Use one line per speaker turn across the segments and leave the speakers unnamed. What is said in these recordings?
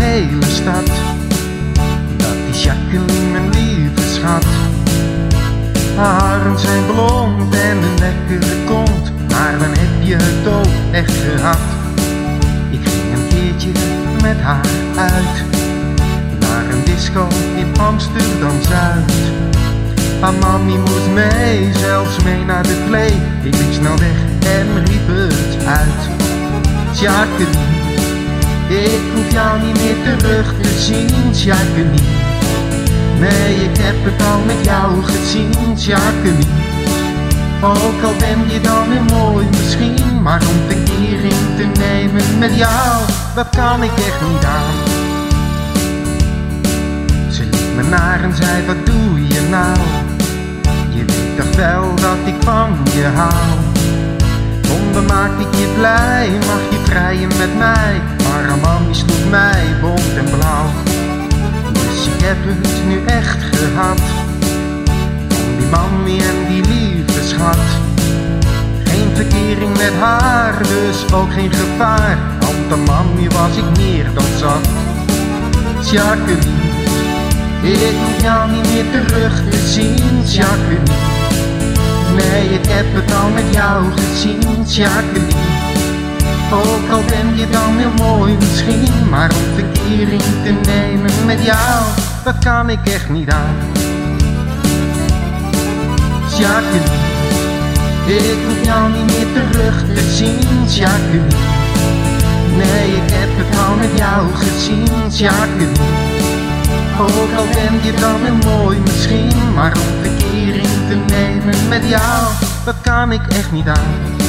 hele stad. Dat is Jacqueline, mijn lieve schat. Haar haren zijn blond en een lekkere kont, maar dan heb je het ook echt gehad. Ik ging een keertje met haar uit, naar een disco in Amsterdam-Zuid. Haar mami moest mee, zelfs mee naar de play. Ik liep snel weg en riep het uit. Jacqueline, ik hoef jou niet meer terug te zien, Jacqueline. Nee, ik heb het al met jou gezien, Jacqueline. Ook al ben je dan weer mooi misschien, maar om verkering te nemen met jou, dat kan ik echt niet aan. Ze liep me naar en zei, wat doe je nou? Je weet toch wel dat ik van je hou. Kom, maak ik je blij, mag je vrijen met mij. Maar sloeg mij bont en blauw. Dus ik heb het nu echt gehad. Om die mami en die lieve schat. Geen verkering met haar, dus ook geen gevaar. Want de mami was ik meer dan zat. Jacqueline, ik hoef jou niet meer terug te zien. Nee, ik heb het al met jou gezien, Jacqueline. Ook al ben je dan heel mooi misschien, maar om verkering te nemen met jou, dat kan ik echt niet aan. Jacqueline, ik hoef jou niet meer terug te zien, Jacqueline. Nee, ik heb het al met jou gezien, Jacqueline. Ook al ben je dan heel mooi misschien, maar om verkering te nemen met jou, dat kan ik echt niet aan.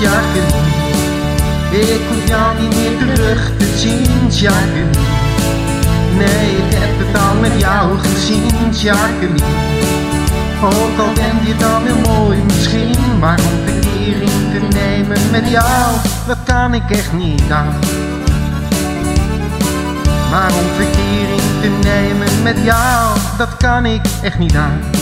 Jacqueline, ik hoef jou niet meer terug te zien, Jacqueline. Nee, ik heb het al met jou gezien, Jacqueline. Ook al ben je dan heel mooi misschien, maar om verkering te nemen met jou, dat kan ik echt niet aan. Maar om verkering te nemen met jou, dat kan ik echt niet aan.